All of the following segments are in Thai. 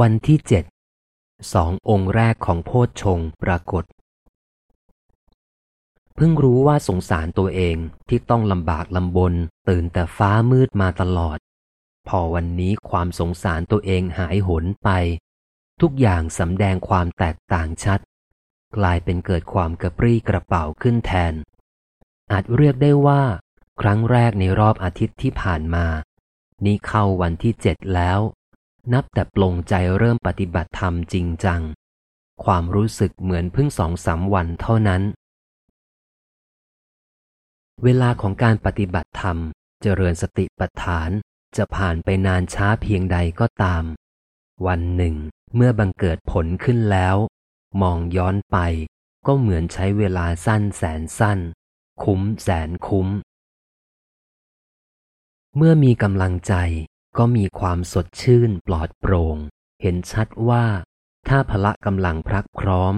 วันที่เจ็ดสององค์แรกของโพชฌงปรากฏ เพิ่งรู้ว่าสงสารตัวเองที่ต้องลำบากลำบน ตื่นแต่ฟ้ามืดมาตลอด พอวันนี้ความสงสารตัวเองหายหนไป ทุกอย่างสำแดงความแตกต่างชัด กลายเป็นเกิดความกระปรี้กระเป๋าขึ้นแทน อาจเรียกได้ว่า ครั้งแรกในรอบอาทิตย์ที่ผ่านมา นี่เข้าวันที่เจ็ดแล้ว นับแต่ปลงใจเริ่มปฏิบัติธรรมจริงจัง ความรู้สึกเหมือนเพิ่งสองสามวันเท่านั้น เวลาของการปฏิบัติธรรมเจริญสติปัฏฐานจะผ่านไปนานช้าเพียงใดก็ตาม วันหนึ่ง เมื่อบังเกิดผลขึ้นแล้ว มองย้อนไป ก็เหมือนใช้เวลาสั้นแสนสั้น คุ้มแสนคุ้ม เมื่อมีกำลังใจ ก็มีความสดชื่นปลอดโปร่ง เห็นชัดว่าถ้าพละกำลังพรักพร้อม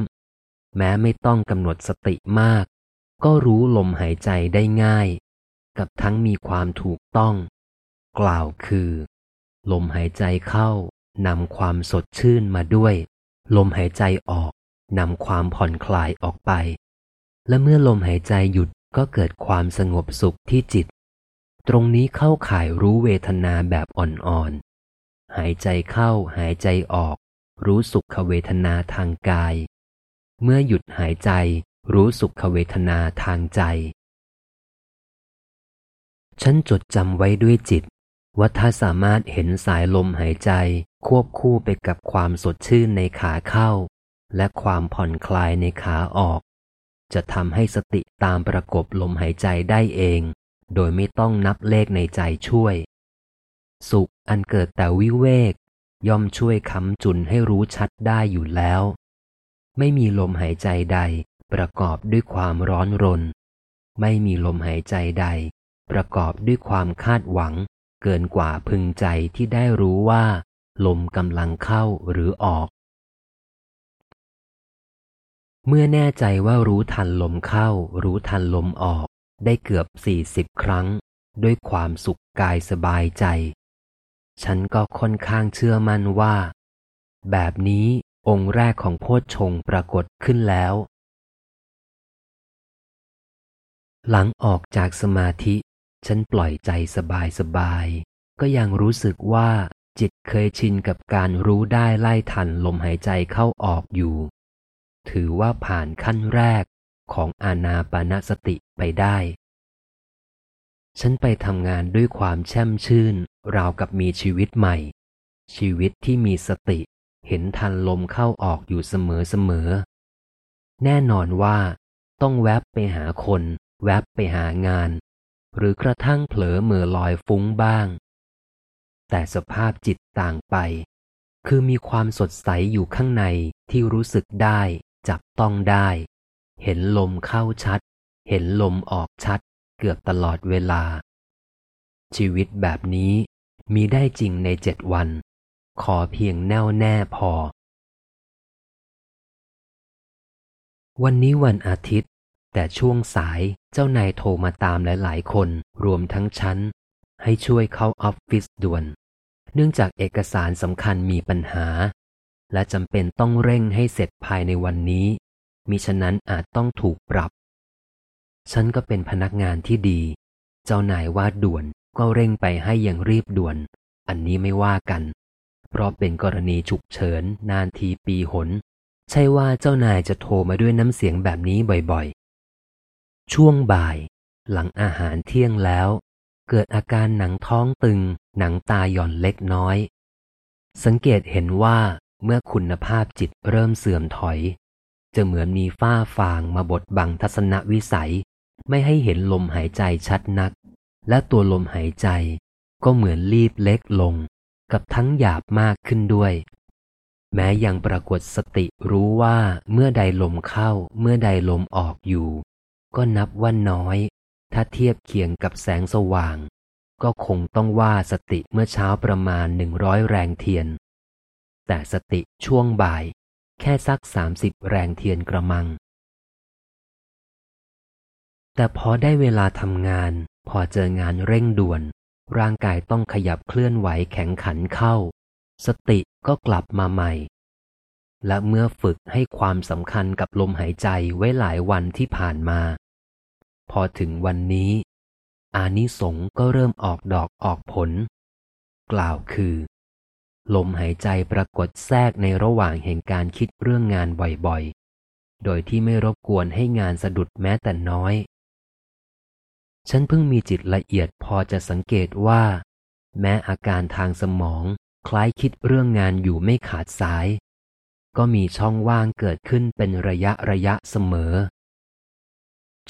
แม้ไม่ต้องกำหนดสติมาก ก็รู้ลมหายใจได้ง่าย กับทั้งมีความถูกต้อง กล่าวคือ ลมหายใจเข้านำความสดชื่นมาด้วย ลมหายใจออกนำความผ่อนคลายออกไป และเมื่อลมหายใจหยุดก็เกิดความสงบสุขที่จิต ตรงนี้เข้าข่ายรู้เวทนาแบบอ่อนๆ หายใจเข้าหายใจออก รู้สุขเวทนาทางกาย เมื่อหยุดหายใจ รู้สุขเวทนาทางใจ ฉันจดจำไว้ด้วยจิต ว่าถ้าสามารถเห็นสายลมหายใจควบคู่ไปกับความสดชื่นในขาเข้า และความผ่อนคลายในขาออก จะทำให้สติตามประกบลมหายใจได้เอง โดยไม่ต้องนับเลขในใจช่วย สุขอันเกิดแต่วิเวก ย่อมช่วยค้ำจุนให้รู้ชัดได้อยู่แล้ว ไม่มีลมหายใจใดประกอบด้วยความร้อนรน ไม่มีลมหายใจใด ประกอบด้วยความคาดหวัง เกินกว่าพึงใจที่ได้รู้ว่า ลมกำลังเข้าหรือออก เมื่อแน่ใจว่ารู้ทันลมเข้า รู้ทันลมออก ได้เกือบสี่สิบครั้ง ด้วยความสุขกายสบายใจ ฉันก็ค่อนข้างเชื่อมั่นว่า แบบนี้องค์แรกของโพชฌงปรากฏขึ้นแล้ว หลังออกจากสมาธิ ฉันปล่อยใจสบายสบาย ก็ยังรู้สึกว่าจิตเคยชินกับการรู้ได้ไล่ทันลมหายใจเข้าออกอยู่ ถือว่าผ่านขั้นแรกของอาณาปานสติ ไปได้ ฉันไปทำงานด้วยความแช่มชื่น ราวกับมีชีวิตใหม่ ชีวิตที่มีสติ เห็นทันลมเข้าออกอยู่เสมอเสมอ แน่นอนว่าต้องแวบไปหาคน แวบไปหางาน หรือกระทั่งเผลอเมื่อลอยฟุ้งบ้าง แต่สภาพจิตต่างไป คือมีความสดใสอยู่ข้างในที่รู้สึกได้ จับต้องได้ เห็นลมเข้าชัด เห็นลมออกชัดเกือบตลอดเวลา ชีวิตแบบนี้มีได้จริงในเจ็ดวัน ขอเพียงแน่วแน่พอ วันนี้วันอาทิตย์ แต่ช่วงสายเจ้านายโทรมาตามหลายๆคนรวมทั้งฉัน ให้ช่วยเข้าออฟฟิศด่วน เนื่องจากเอกสารสำคัญมีปัญหา และจำเป็นต้องเร่งให้เสร็จภายในวันนี้มิฉะนั้นอาจต้องถูกปรับ ฉันก็เป็นพนักงานที่ดี เจ้านายว่าด่วนก็เร่งไปให้อย่างรีบด่วน อันนี้ไม่ว่ากัน เพราะเป็นกรณีฉุกเฉินนานทีปีหน ใช่ว่าเจ้านายจะโทรมาด้วยน้ำเสียงแบบนี้บ่อยๆ ช่วงบ่าย หลังอาหารเที่ยงแล้ว เกิดอาการหนังท้องตึง หนังตาหย่อนเล็กน้อย สังเกตเห็นว่าเมื่อคุณภาพจิตเริ่มเสื่อมถอย จะเหมือนมีฝ้าฟางมาบดบังทัศนวิสัย ไม่ให้เห็นลมหายใจชัดนัก และตัวลมหายใจก็เหมือนรีบเล็กลง กับทั้งหยาบมากขึ้นด้วย แม้ยังปรากฏสติรู้ว่าเมื่อใดลมเข้าเมื่อใดลมออกอยู่ ก็นับว่าน้อย ถ้าเทียบเคียงกับแสงสว่าง ก็คงต้องว่าสติเมื่อเช้าประมาณหนึ่งร้อยแรงเทียน แต่สติช่วงบ่าย แค่สักสามสิบแรงเทียนกระมัง แต่พอได้เวลาทำงาน พอเจองานเร่งด่วน ร่างกายต้องขยับเคลื่อนไหวแข็งขันเข้า สติก็กลับมาใหม่ และเมื่อฝึกให้ความสำคัญกับลมหายใจไว้หลายวันที่ผ่านมา พอถึงวันนี้ อานิสงก็เริ่มออกดอกออกผล กล่าวคือ ลมหายใจปรากฏแทรกในระหว่างแห่งการคิดเรื่องงานบ่อยๆ โดยที่ไม่รบกวนให้งานสะดุดแม้แต่น้อย ฉันเพิ่งมีจิตละเอียดพอจะสังเกตว่า แม้อาการทางสมองคล้ายคิดเรื่องงานอยู่ไม่ขาดสาย ก็มีช่องว่างเกิดขึ้นเป็นระยะระยะเสมอ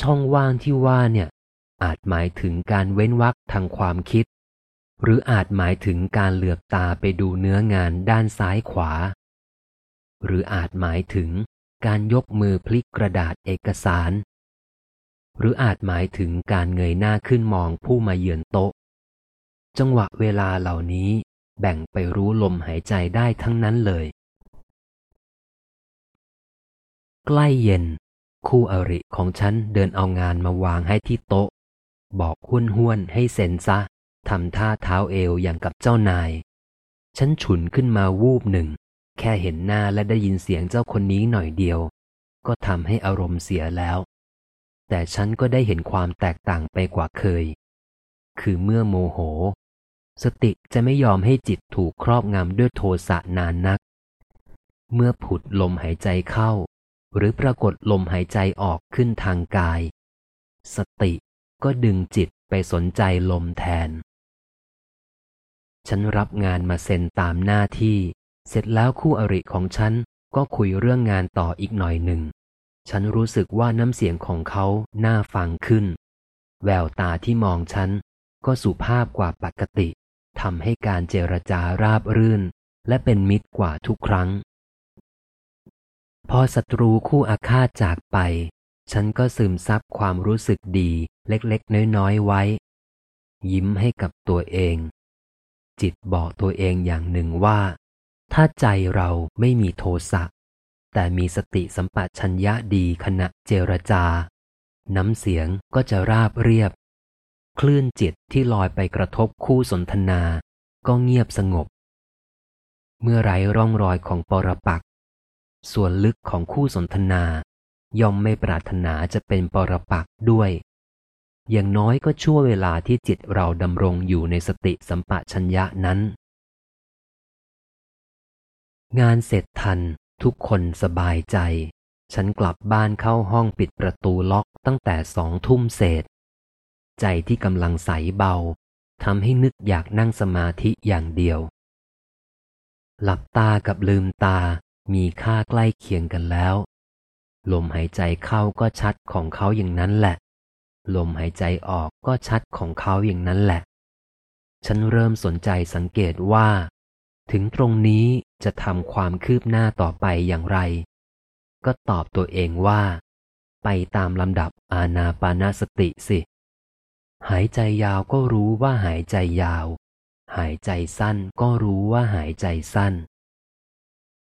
ช่องว่างที่ว่าเนี่ย อาจหมายถึงการเว้นวรรคทางความคิด หรืออาจหมายถึงการเหลือบตาไปดูเนื้องานด้านซ้ายขวา หรืออาจหมายถึงการยกมือพลิกกระดาษเอกสาร หรืออาจหมายถึงการเงยหน้าขึ้นมองผู้มาเยือนโต๊ะ จังหวะเวลาเหล่านี้แบ่งไปรู้ลมหายใจได้ทั้งนั้นเลย ใกล้เย็น คู่อริของฉันเดินเอางานมาวางให้ที่โต๊ะ บอกห้วนห้วนให้เซ็นซะทำท่าเท้าเอวอย่างกับเจ้านาย ฉันฉุนขึ้นมาวูบหนึ่ง แค่เห็นหน้าและได้ยินเสียงเจ้าคนนี้หน่อยเดียว ก็ทำให้อารมณ์เสียแล้ว แต่ฉันก็ได้เห็นความแตกต่างไปกว่าเคย คือเมื่อโมโห สติจะไม่ยอมให้จิตถูกครอบงำด้วยโทสะนานนัก เมื่อผุดลมหายใจเข้า หรือปรากฏลมหายใจออกขึ้นทางกาย สติก็ดึงจิตไปสนใจลมแทน ฉันรับงานมาเซ็นตามหน้าที่ เสร็จแล้วคู่อริของฉันก็คุยเรื่องงานต่ออีกหน่อยหนึ่ง ฉันรู้สึกว่าน้ำเสียงของเขาน่าฟังขึ้น แววตาที่มองฉันก็สุภาพกว่าปกติทำให้การเจรจาราบรื่น และเป็นมิตรกว่าทุกครั้ง พอศัตรูคู่อาฆาตจากไป ฉันก็ซึมซับความรู้สึกดีเล็กๆ น้อยๆ ไว้ ยิ้มให้กับตัวเอง จิตบอกตัวเองอย่างหนึ่งว่า ถ้าใจเราไม่มีโทสะ แต่มีสติสัมปชัญญะดีขณะเจรจา น้ำเสียงก็จะราบเรียบ คลื่นจิตที่ลอยไปกระทบคู่สนทนา ก็เงียบสงบ เมื่อไร้ร่องรอยของปรปัก ส่วนลึกของคู่สนทนา ย่อมไม่ปรารถนาจะเป็นปรปักด้วย อย่างน้อยก็ชั่วเวลาที่จิตเราดำรงอยู่ในสติสัมปชัญญะนั้นงานเสร็จทัน ทุกคนสบายใจ ฉันกลับบ้านเข้าห้องปิดประตูล็อกตั้งแต่สองทุ่มเศษ ใจที่กำลังใสเบาทำให้นึกอยากนั่งสมาธิอย่างเดียว หลับตากับลืมตามีค่าใกล้เคียงกันแล้ว ลมหายใจเข้าก็ชัดของเขาอย่างนั้นแหละ ลมหายใจออกก็ชัดของเขาอย่างนั้นแหละ ฉันเริ่มสนใจสังเกตว่า ถึงตรงนี้ จะทำความคืบหน้าต่อไปอย่างไร ก็ตอบตัวเองว่า ไปตามลำดับอาณาปานาสติสิ หายใจยาวก็รู้ว่าหายใจยาว หายใจสั้นก็รู้ว่าหายใจสั้น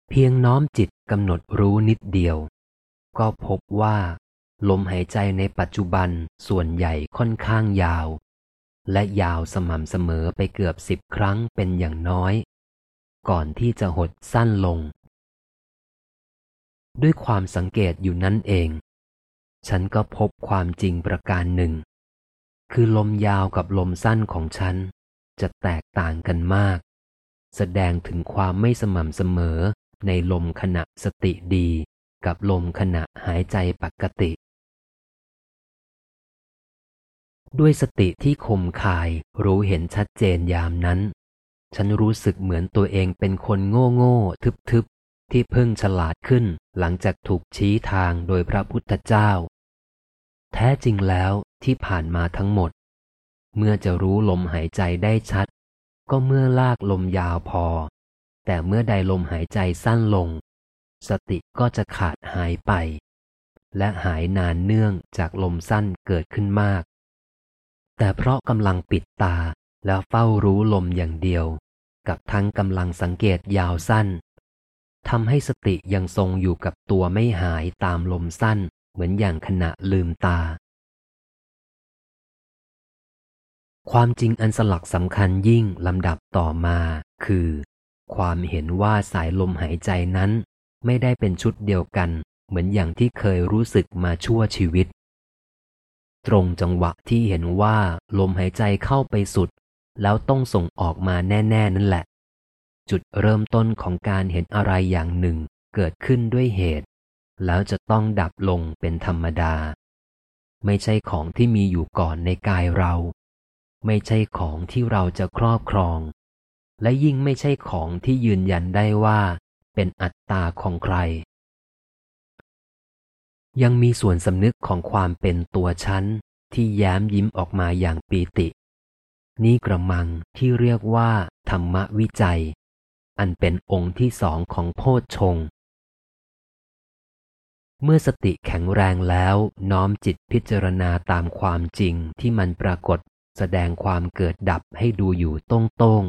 เพียงน้อมจิตกำหนดรู้นิดเดียว ก็พบว่า ลมหายใจในปัจจุบันส่วนใหญ่ค่อนข้างยาว และยาวสม่ำเสมอไปเกือบสิบครั้งเป็นอย่างน้อย ก่อนที่จะหดสั้นลง ด้วยความสังเกตอยู่นั่นเอง ฉันก็พบความจริงประการหนึ่ง คือลมยาวกับลมสั้นของฉัน จะแตกต่างกันมาก แสดงถึงความไม่สม่ำเสมอในลมขณะสติดี กับลมขณะหายใจปกติ ด้วยสติที่คมคายรู้เห็นชัดเจนยามนั้น ฉันรู้สึกเหมือนตัวเองเป็นคนโง่โง่ทึบทึบที่เพิ่งฉลาดขึ้นหลังจากถูกชี้ทางโดยพระพุทธเจ้า แท้จริงแล้วที่ผ่านมาทั้งหมด เมื่อจะรู้ลมหายใจได้ชัด ก็เมื่อลากลมยาวพอ แต่เมื่อใดลมหายใจสั้นลง สติก็จะขาดหายไป และหายนานเนื่องจากลมสั้นเกิดขึ้นมาก แต่เพราะกำลังปิดตา แล้วเฝ้ารู้ลมอย่างเดียว กับทั้งกำลังสังเกตยาวสั้นทำให้สติยังทรงอยู่กับตัวไม่หายตามลมสั้นเหมือนอย่างขณะลืมตา ความจริงอันสลักสำคัญยิ่งลำดับต่อมาคือ ความเห็นว่าสายลมหายใจนั้น ไม่ได้เป็นชุดเดียวกัน เหมือนอย่างที่เคยรู้สึกมาชั่วชีวิต ตรงจังหวะที่เห็นว่าลมหายใจเข้าไปสุด แล้วต้องส่งออกมาแน่ ๆ นั่นแหละ จุดเริ่มต้นของการเห็นอะไรอย่างหนึ่งเกิดขึ้นด้วยเหตุ แล้วจะต้องดับลงเป็นธรรมดา ไม่ใช่ของที่มีอยู่ก่อนในกายเรา ไม่ใช่ของที่เราจะครอบครอง และยิ่งไม่ใช่ของที่ยืนยันได้ว่า เป็นอัตตาของใคร ยังมีส่วนสำนึกของความเป็นตัวฉันที่แย้มยิ้มออกมาอย่างปีติ นี่กระมังที่เรียกว่า ธรรมวิจัย อันเป็นองค์ที่สองของโพชฌงเมื่อสติแข็งแรงแล้วน้อมจิตพิจารณาตามความจริงที่มันปรากฏแสดงความเกิดดับให้ดูอยู่ตรง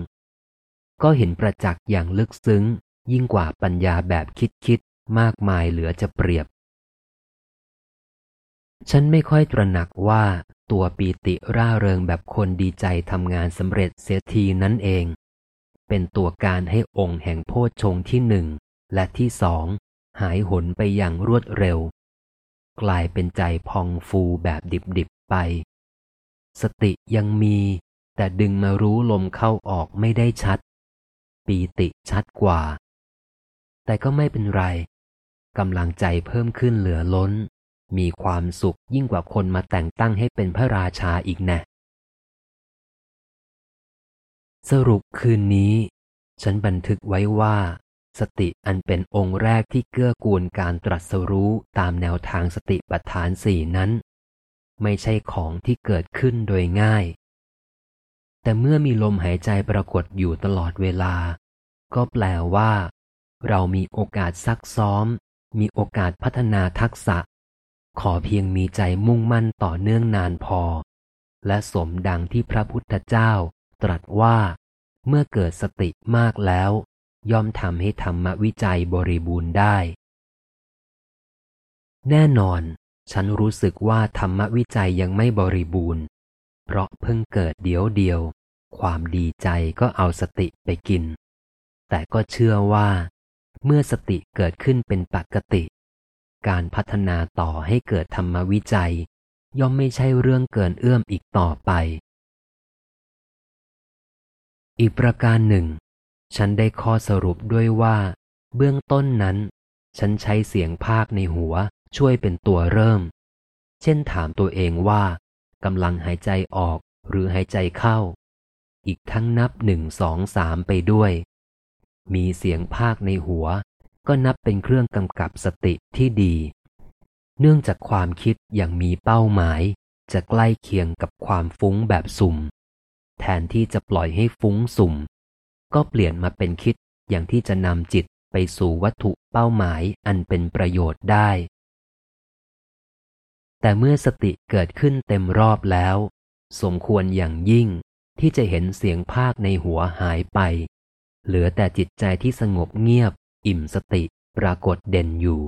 ๆก็เห็นประจักษ์อย่างลึกซึ้ง ยิ่งกว่าปัญญาแบบคิดคิดมากมายเหลือจะเปรียบ ฉันไม่ค่อยตระหนักว่า ตัวปีติร่าเริงแบบคนดีใจทำงานสำเร็จเสียทีนั่นเอง เป็นตัวการให้องค์แห่งโพชฌงที่หนึ่งและที่สองหายหนไปอย่างรวดเร็ว กลายเป็นใจพองฟูแบบดิบๆไป สติยังมี แต่ดึงมารู้ลมเข้าออกไม่ได้ชัด ปีติชัดกว่า แต่ก็ไม่เป็นไรกำลังใจเพิ่มขึ้นเหลือล้น มีความสุขยิ่งกว่าคนมาแต่งตั้งให้เป็นพระราชาอีกแน่สรุปคืนนี้ ฉันบันทึกไว้ว่า สติอันเป็นองค์แรกที่เกื้อกูลการตรัสรู้ตามแนวทางสติปัฏฐานสี่นั้น ไม่ใช่ของที่เกิดขึ้นโดยง่าย แต่เมื่อมีลมหายใจปรากฏอยู่ตลอดเวลา ก็แปลว่า เรามีโอกาสซักซ้อม มีโอกาสพัฒนาทักษะ ขอเพียงมีใจมุ่งมั่นต่อเนื่องนานพอ และสมดังที่พระพุทธเจ้าตรัสว่า เมื่อเกิดสติมากแล้ว ย่อมทำให้ธรรมวิจัยบริบูรณ์ได้ แน่นอน ฉันรู้สึกว่าธรรมวิจัยยังไม่บริบูรณ์ เพราะเพิ่งเกิดเดียวเดียว ความดีใจก็เอาสติไปกิน แต่ก็เชื่อว่า เมื่อสติเกิดขึ้นเป็นปกติ การพัฒนาต่อให้เกิดธรรมวิจัย ย่อมไม่ใช่เรื่องเกินเอื้อมอีกต่อไป อีกประการหนึ่ง ฉันได้ข้อสรุปด้วยว่า เบื้องต้นนั้น ฉันใช้เสียงภาคในหัวช่วยเป็นตัวเริ่ม เช่นถามตัวเองว่ากำลังหายใจออกหรือหายใจเข้า อีกทั้งนับหนึ่งสองสามไปด้วย มีเสียงภาคในหัว ก็นับเป็นเครื่องกำกับสติที่ดี เนื่องจากความคิดอย่างมีเป้าหมาย จะใกล้เคียงกับความฟุ้งแบบสุ่ม แทนที่จะปล่อยให้ฟุ้งสุ่ม ก็เปลี่ยนมาเป็นคิดอย่างที่จะนำจิตไปสู่วัตถุเป้าหมายอันเป็นประโยชน์ได้ แต่เมื่อสติเกิดขึ้นเต็มรอบแล้ว สมควรอย่างยิ่งที่จะเห็นเสียงภาคในหัวหายไป เหลือแต่จิตใจที่สงบเงียบ อิ่มสติปรากฏเด่นอยู่